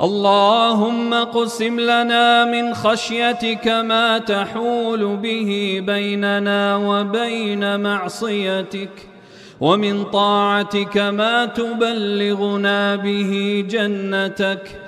اللهم قسم لنا من خشيتك ما تحول به بيننا وبين معصيتك ومن طاعتك ما تبلغنا به جنتك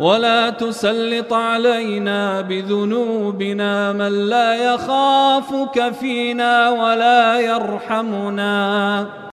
ولا تسلط علينا بذنوبنا من لا يخافك فينا ولا يرحمنا.